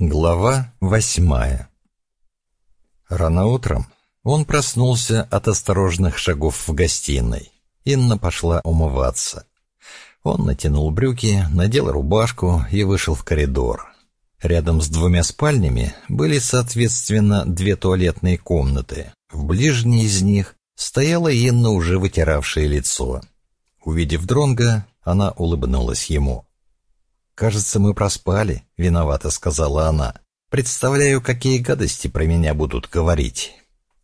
Глава восьмая Рано утром он проснулся от осторожных шагов в гостиной. Инна пошла умываться. Он натянул брюки, надел рубашку и вышел в коридор. Рядом с двумя спальнями были, соответственно, две туалетные комнаты. В ближней из них стояла Инна, уже вытиравшая лицо. Увидев Дронга, она улыбнулась ему. «Кажется, мы проспали», — виновато сказала она. «Представляю, какие гадости про меня будут говорить».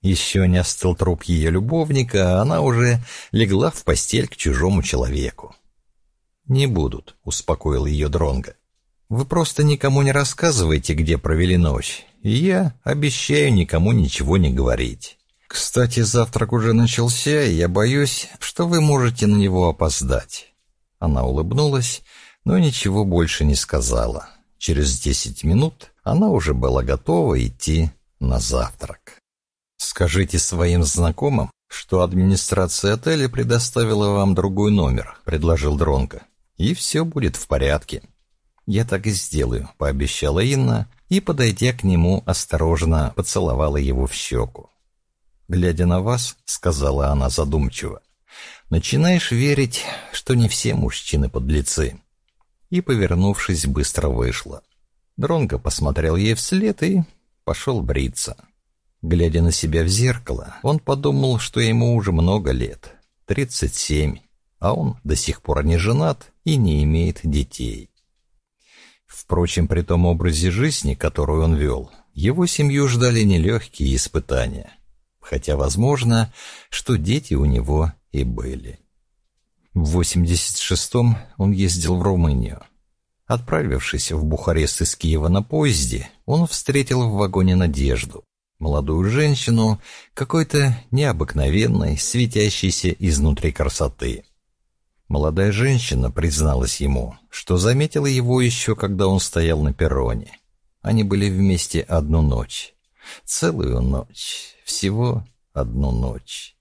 Еще не остыл труп ее любовника, а она уже легла в постель к чужому человеку. «Не будут», — успокоил ее Дронга. «Вы просто никому не рассказывайте, где провели ночь, и я обещаю никому ничего не говорить. Кстати, завтрак уже начался, и я боюсь, что вы можете на него опоздать». Она улыбнулась но ничего больше не сказала. Через десять минут она уже была готова идти на завтрак. «Скажите своим знакомым, что администрация отеля предоставила вам другой номер», — предложил Дронко. «И все будет в порядке». «Я так и сделаю», — пообещала Инна, и, подойдя к нему, осторожно поцеловала его в щеку. «Глядя на вас», — сказала она задумчиво, — «начинаешь верить, что не все мужчины подлецы и, повернувшись, быстро вышла. Дронго посмотрел ей вслед и пошел бриться. Глядя на себя в зеркало, он подумал, что ему уже много лет, 37, а он до сих пор не женат и не имеет детей. Впрочем, при том образе жизни, который он вел, его семью ждали нелегкие испытания, хотя возможно, что дети у него и были. В 86-м он ездил в Румынию. Отправившись в Бухарест из Киева на поезде, он встретил в вагоне Надежду, молодую женщину какой-то необыкновенной, светящейся изнутри красоты. Молодая женщина призналась ему, что заметила его еще, когда он стоял на перроне. Они были вместе одну ночь. Целую ночь. Всего одну ночь.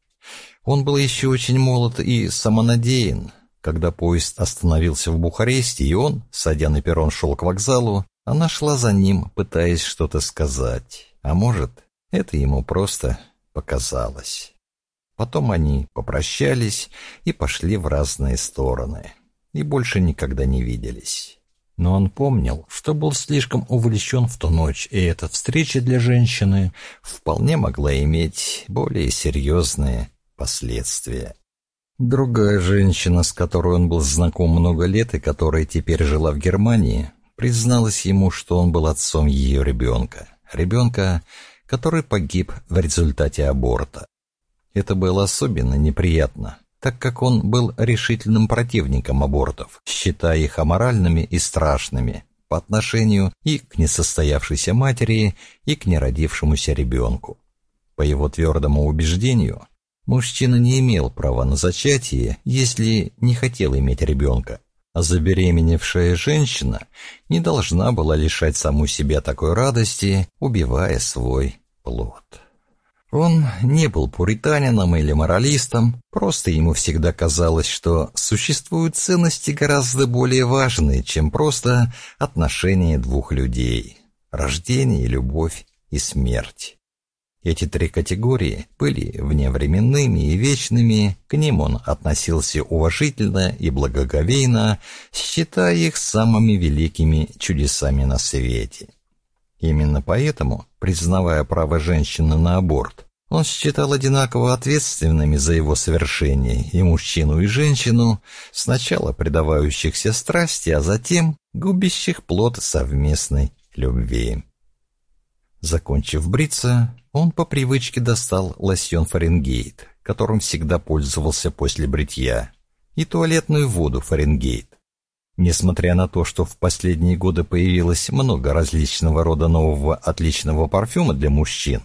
Он был еще очень молод и самонадеян. Когда поезд остановился в Бухаресте, и он, садя на перрон, шел к вокзалу, она шла за ним, пытаясь что-то сказать. А может, это ему просто показалось. Потом они попрощались и пошли в разные стороны. И больше никогда не виделись. Но он помнил, что был слишком увлечен в ту ночь, и эта встреча для женщины вполне могла иметь более серьезные последствия. Другая женщина, с которой он был знаком много лет и которая теперь жила в Германии, призналась ему, что он был отцом ее ребенка. Ребенка, который погиб в результате аборта. Это было особенно неприятно, так как он был решительным противником абортов, считая их аморальными и страшными по отношению и к несостоявшейся матери, и к неродившемуся ребенку. По его твердому убеждению, Мужчина не имел права на зачатие, если не хотел иметь ребенка, а забеременевшая женщина не должна была лишать саму себя такой радости, убивая свой плод. Он не был пуританином или моралистом, просто ему всегда казалось, что существуют ценности гораздо более важные, чем просто отношения двух людей – рождение, любовь и смерть. Эти три категории были вневременными и вечными, к ним он относился уважительно и благоговейно, считая их самыми великими чудесами на свете. Именно поэтому, признавая право женщины на аборт, он считал одинаково ответственными за его совершение и мужчину, и женщину, сначала предавающихся страсти, а затем губящих плод совместной любви. Закончив бриться, он по привычке достал лосьон Фаренгейт, которым всегда пользовался после бритья, и туалетную воду Фаренгейт. Несмотря на то, что в последние годы появилось много различного рода нового отличного парфюма для мужчин,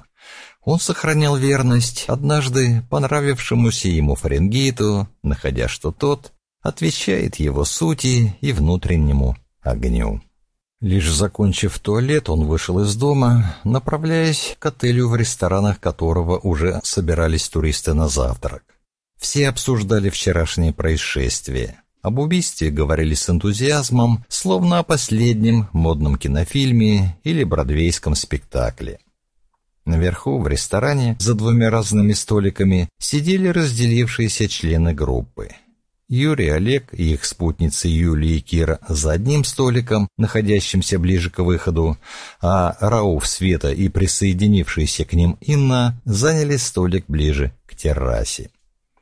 он сохранял верность однажды понравившемуся ему Фаренгейту, находя, что тот отвечает его сути и внутреннему огню. Лишь закончив туалет, он вышел из дома, направляясь к отелю, в ресторанах которого уже собирались туристы на завтрак. Все обсуждали вчерашнее происшествие. Об убийстве говорили с энтузиазмом, словно о последнем модном кинофильме или бродвейском спектакле. Наверху, в ресторане, за двумя разными столиками, сидели разделившиеся члены группы. Юрий, Олег и их спутницы Юлия и Кира за одним столиком, находящимся ближе к выходу, а Рауф, Света и присоединившаяся к ним Инна заняли столик ближе к террасе.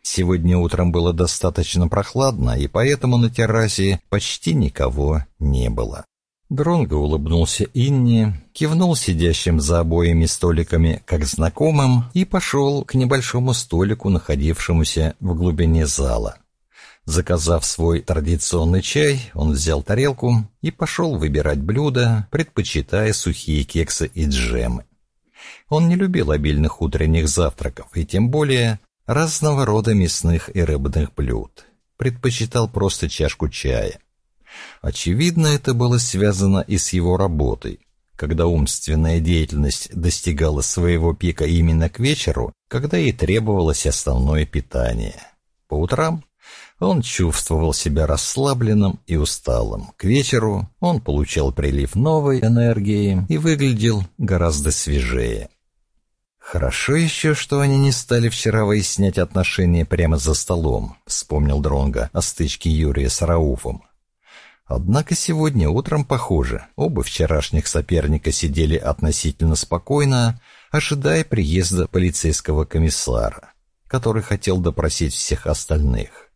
Сегодня утром было достаточно прохладно, и поэтому на террасе почти никого не было. Дронго улыбнулся Инне, кивнул сидящим за обоими столиками как знакомым и пошел к небольшому столику, находившемуся в глубине зала. Заказав свой традиционный чай, он взял тарелку и пошел выбирать блюда, предпочитая сухие кексы и джемы. Он не любил обильных утренних завтраков и тем более разного рода мясных и рыбных блюд. Предпочитал просто чашку чая. Очевидно, это было связано и с его работой. Когда умственная деятельность достигала своего пика именно к вечеру, когда ей требовалось основное питание. По утрам он чувствовал себя расслабленным и усталым. К вечеру он получал прилив новой энергии и выглядел гораздо свежее. Хорошо еще, что они не стали вчера выяснять отношения прямо за столом, вспомнил Дронга о стычке Юрия с Рауфом. Однако сегодня утром, похоже, оба вчерашних соперника сидели относительно спокойно, ожидая приезда полицейского комиссара, который хотел допросить всех остальных.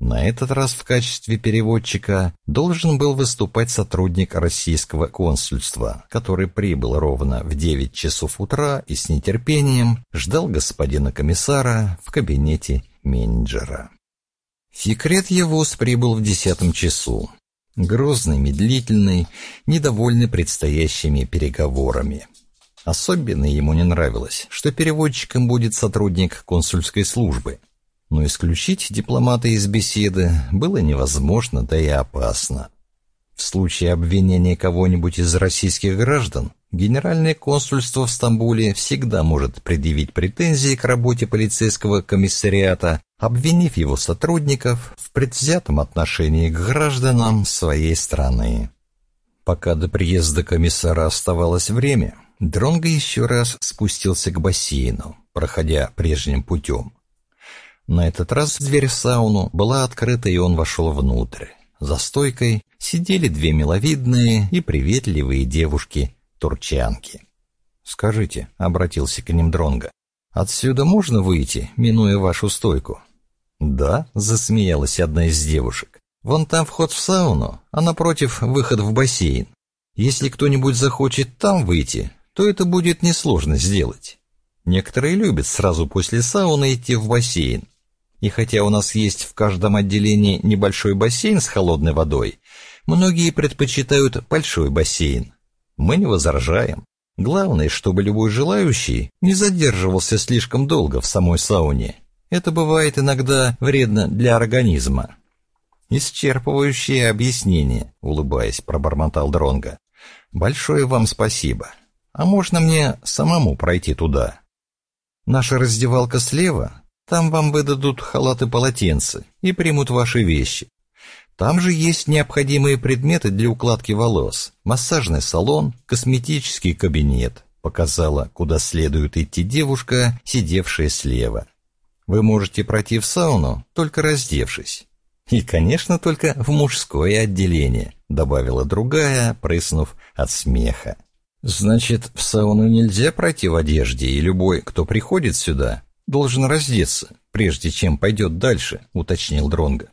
На этот раз в качестве переводчика должен был выступать сотрудник российского консульства, который прибыл ровно в 9 часов утра и с нетерпением ждал господина комиссара в кабинете менеджера. Секрет Евус прибыл в десятом часу. Грозный, медлительный, недовольный предстоящими переговорами. Особенно ему не нравилось, что переводчиком будет сотрудник консульской службы – но исключить дипломата из беседы было невозможно, да и опасно. В случае обвинения кого-нибудь из российских граждан, Генеральное консульство в Стамбуле всегда может предъявить претензии к работе полицейского комиссариата, обвинив его сотрудников в предвзятом отношении к гражданам своей страны. Пока до приезда комиссара оставалось время, Дронго еще раз спустился к бассейну, проходя прежним путем. На этот раз дверь в сауну была открыта, и он вошел внутрь. За стойкой сидели две миловидные и приветливые девушки-турчанки. «Скажите», — обратился к ним Дронга, — «отсюда можно выйти, минуя вашу стойку?» «Да», — засмеялась одна из девушек. «Вон там вход в сауну, а напротив выход в бассейн. Если кто-нибудь захочет там выйти, то это будет несложно сделать. Некоторые любят сразу после сауны идти в бассейн, и хотя у нас есть в каждом отделении небольшой бассейн с холодной водой, многие предпочитают большой бассейн. Мы не возражаем. Главное, чтобы любой желающий не задерживался слишком долго в самой сауне. Это бывает иногда вредно для организма. Исчерпывающее объяснение, улыбаясь, пробормотал Дронга. Большое вам спасибо. А можно мне самому пройти туда? Наша раздевалка слева, там вам выдадут халаты-полотенца и примут ваши вещи. Там же есть необходимые предметы для укладки волос, массажный салон, косметический кабинет, показала, куда следует идти девушка, сидевшая слева. Вы можете пройти в сауну, только раздевшись. И, конечно, только в мужское отделение, добавила другая, прыснув от смеха. Значит, в сауну нельзя пройти в одежде, и любой, кто приходит сюда, должен раздеться, прежде чем пойдет дальше», — уточнил Дронга.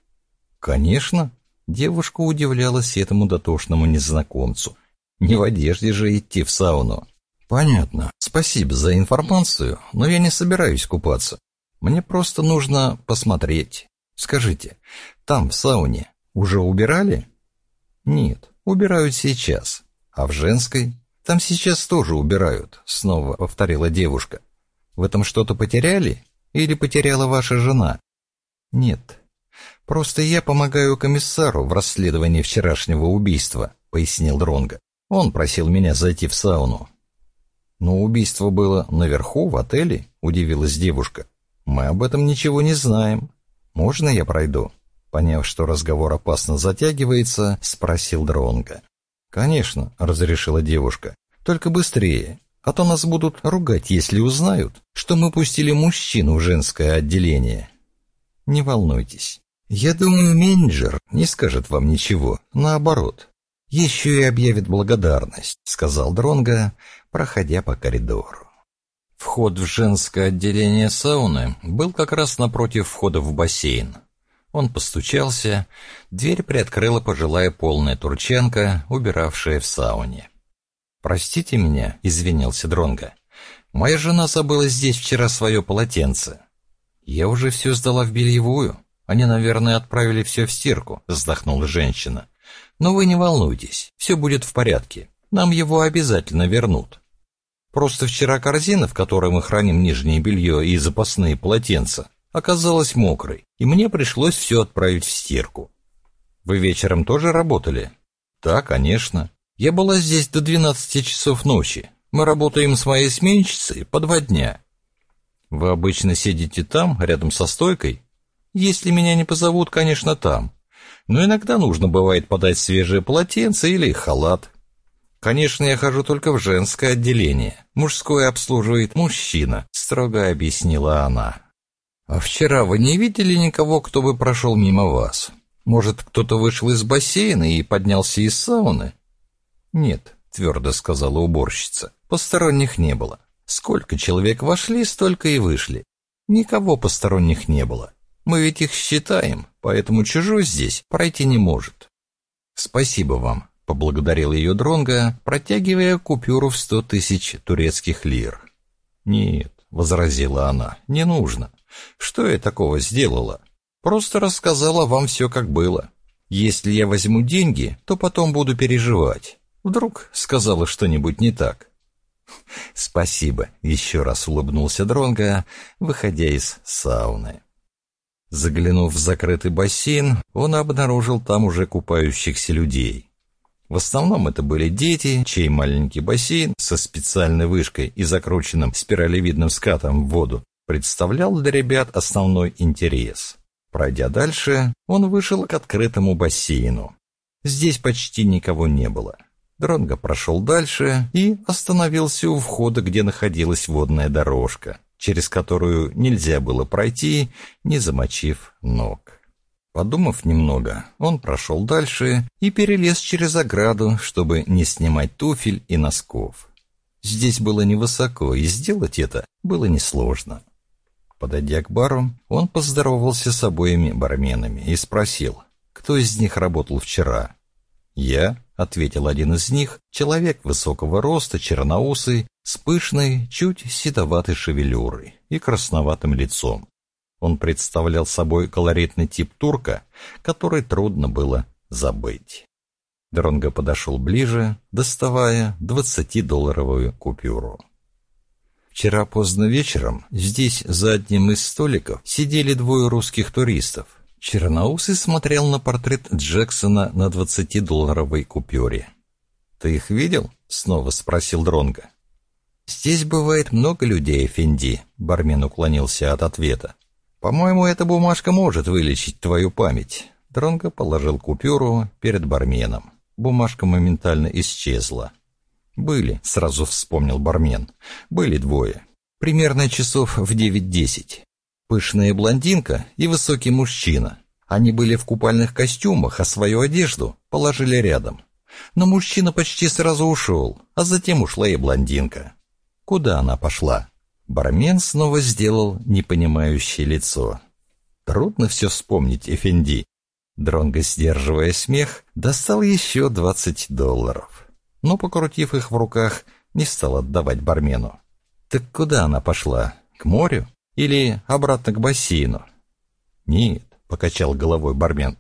«Конечно». Девушка удивлялась этому дотошному незнакомцу. «Не в одежде же идти в сауну». «Понятно. Спасибо за информацию, но я не собираюсь купаться. Мне просто нужно посмотреть. Скажите, там, в сауне, уже убирали?» «Нет, убирают сейчас. А в женской?» «Там сейчас тоже убирают», — снова повторила девушка. В этом что-то потеряли? Или потеряла ваша жена? Нет. Просто я помогаю комиссару в расследовании вчерашнего убийства, пояснил Дронга. Он просил меня зайти в сауну. Но убийство было наверху, в отеле, удивилась девушка. Мы об этом ничего не знаем. Можно я пройду? Поняв, что разговор опасно затягивается, спросил Дронга. «Конечно», — разрешила девушка. «Только быстрее, а то нас будут ругать, если узнают, что мы пустили мужчину в женское отделение». «Не волнуйтесь. Я думаю, менеджер не скажет вам ничего, наоборот. Еще и объявит благодарность», — сказал Дронга, проходя по коридору. Вход в женское отделение сауны был как раз напротив входа в бассейн. Он постучался, дверь приоткрыла пожилая полная турчанка, убиравшая в сауне. «Простите меня», — извинился Дронга. «Моя жена забыла здесь вчера свое полотенце. Я уже все сдала в бельевую. Они, наверное, отправили все в стирку», — вздохнула женщина. «Но вы не волнуйтесь, все будет в порядке. Нам его обязательно вернут». Просто вчера корзина, в которой мы храним нижнее белье и запасные полотенца, оказалась мокрой, и мне пришлось все отправить в стирку. Вы вечером тоже работали? Да, конечно. Я была здесь до 12 часов ночи. Мы работаем с моей сменщицей по два дня. Вы обычно сидите там, рядом со стойкой? Если меня не позовут, конечно, там. Но иногда нужно бывает подать свежее полотенце или халат. Конечно, я хожу только в женское отделение. Мужское обслуживает мужчина, строго объяснила она. «А вчера вы не видели никого, кто бы прошел мимо вас? Может, кто-то вышел из бассейна и поднялся из сауны?» «Нет», — твердо сказала уборщица, — «посторонних не было. Сколько человек вошли, столько и вышли. Никого посторонних не было. Мы ведь их считаем, поэтому чужой здесь пройти не может». «Спасибо вам», — поблагодарил ее Дронга, протягивая купюру в сто тысяч турецких лир. «Нет», — возразила она, — «не нужно. Что я такого сделала? Просто рассказала вам все, как было. Если я возьму деньги, то потом буду переживать. Вдруг сказала что-нибудь не так. Спасибо, еще раз улыбнулся Дронга, выходя из сауны. Заглянув в закрытый бассейн, он обнаружил там уже купающихся людей. В основном это были дети, чей маленький бассейн со специальной вышкой и закрученным спиралевидным скатом в воду представлял для ребят основной интерес. Пройдя дальше, он вышел к открытому бассейну. Здесь почти никого не было. Дронго прошел дальше и остановился у входа, где находилась водная дорожка, через которую нельзя было пройти, не замочив ног. Подумав немного, он прошел дальше и перелез через ограду, чтобы не снимать туфель и носков. Здесь было невысоко, и сделать это было несложно. Подойдя к бару, он поздоровался с обоими барменами и спросил, кто из них работал вчера. «Я», — ответил один из них, человек высокого роста, черноусый, с пышной, чуть седоватой шевелюрой и красноватым лицом. Он представлял собой колоритный тип турка, который трудно было забыть. Дронго подошел ближе, доставая двадцатидолларовую купюру. Вчера поздно вечером здесь за одним из столиков сидели двое русских туристов. Черноусый смотрел на портрет Джексона на двадцатидолларовой купюре. «Ты их видел?» — снова спросил Дронга. «Здесь бывает много людей, Финди», — бармен уклонился от ответа. «По-моему, эта бумажка может вылечить твою память». Дронго положил купюру перед барменом. Бумажка моментально исчезла. «Были», — сразу вспомнил бармен. «Были двое. Примерно часов в девять-десять. Пышная блондинка и высокий мужчина. Они были в купальных костюмах, а свою одежду положили рядом. Но мужчина почти сразу ушел, а затем ушла и блондинка. Куда она пошла? Бармен снова сделал непонимающее лицо. Трудно все вспомнить, Эфенди. Дронго, сдерживая смех, достал еще двадцать долларов но, покрутив их в руках, не стал отдавать бармену. «Так куда она пошла? К морю? Или обратно к бассейну?» «Нет», — покачал головой бармен.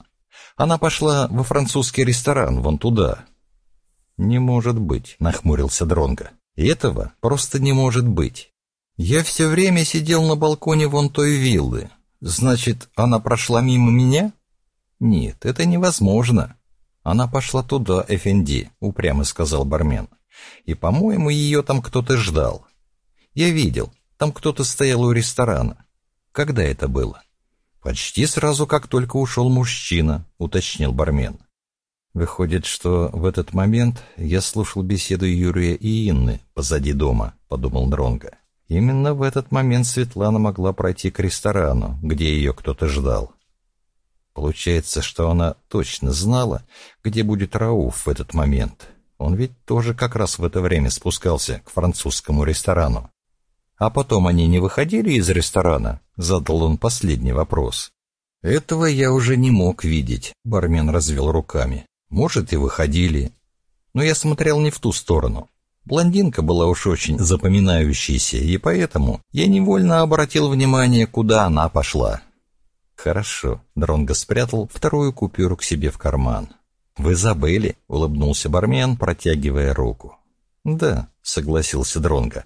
«Она пошла во французский ресторан, вон туда». «Не может быть», — нахмурился Дронго. «Этого просто не может быть. Я все время сидел на балконе вон той виллы. Значит, она прошла мимо меня?» «Нет, это невозможно. «Она пошла туда, Эфенди», — упрямо сказал бармен. «И, по-моему, ее там кто-то ждал. Я видел, там кто-то стоял у ресторана. Когда это было?» «Почти сразу, как только ушел мужчина», — уточнил бармен. «Выходит, что в этот момент я слушал беседу Юрия и Инны позади дома», — подумал Дронга. Именно в этот момент Светлана могла пройти к ресторану, где ее кто-то ждал. Получается, что она точно знала, где будет Рауф в этот момент. Он ведь тоже как раз в это время спускался к французскому ресторану. А потом они не выходили из ресторана? Задал он последний вопрос. Этого я уже не мог видеть, бармен развел руками. Может, и выходили. Но я смотрел не в ту сторону. Блондинка была уж очень запоминающейся, и поэтому я невольно обратил внимание, куда она пошла. Хорошо, Дронго спрятал вторую купюру к себе в карман. Вы забыли, улыбнулся бармен, протягивая руку. Да, согласился Дронго.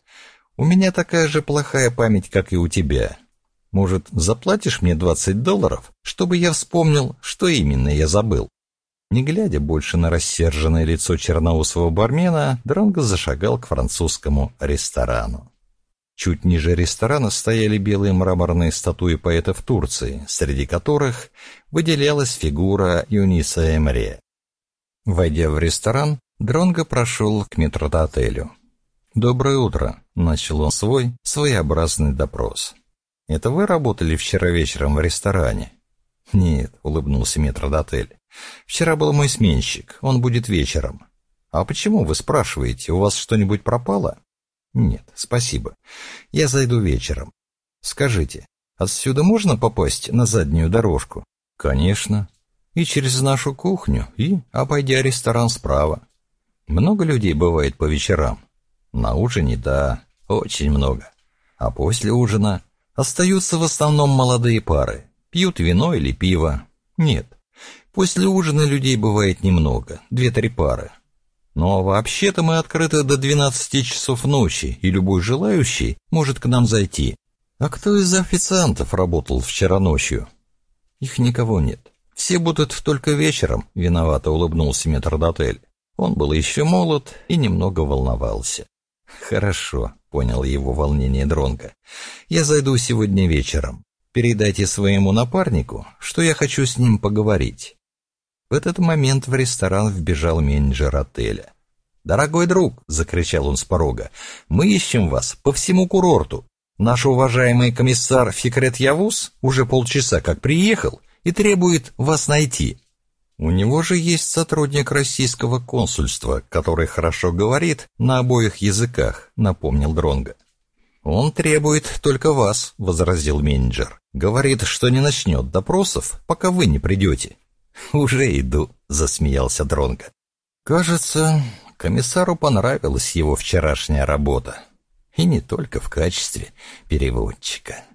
У меня такая же плохая память, как и у тебя. Может, заплатишь мне двадцать долларов, чтобы я вспомнил, что именно я забыл?» Не глядя больше на рассерженное лицо черноусого бармена, Дронго зашагал к французскому ресторану. Чуть ниже ресторана стояли белые мраморные статуи поэтов Турции, среди которых выделялась фигура Юниса Эмре. Войдя в ресторан, Дронго прошел к метрдотелю. «Доброе утро», — начал он свой своеобразный допрос. «Это вы работали вчера вечером в ресторане?» «Нет», — улыбнулся метрдотель. «Вчера был мой сменщик, он будет вечером». «А почему вы спрашиваете, у вас что-нибудь пропало?» «Нет, спасибо. Я зайду вечером. Скажите, отсюда можно попасть на заднюю дорожку?» «Конечно. И через нашу кухню, и обойдя ресторан справа. Много людей бывает по вечерам?» На ужине, да, очень много. А после ужина остаются в основном молодые пары. Пьют вино или пиво. Нет. После ужина людей бывает немного, две-три пары. Но вообще-то мы открыты до 12 часов ночи, и любой желающий может к нам зайти. А кто из официантов работал вчера ночью? Их никого нет. Все будут только вечером, виновато улыбнулся метрдотель. Он был еще молод и немного волновался. «Хорошо», — понял его волнение Дронга. «Я зайду сегодня вечером. Передайте своему напарнику, что я хочу с ним поговорить». В этот момент в ресторан вбежал менеджер отеля. «Дорогой друг!» — закричал он с порога. «Мы ищем вас по всему курорту. Наш уважаемый комиссар Фикрет Явус уже полчаса как приехал и требует вас найти. У него же есть сотрудник российского консульства, который хорошо говорит на обоих языках, напомнил Дронга. Он требует только вас, возразил менеджер. Говорит, что не начнет допросов, пока вы не придете. Уже иду, засмеялся Дронга. Кажется, комиссару понравилась его вчерашняя работа. И не только в качестве переводчика.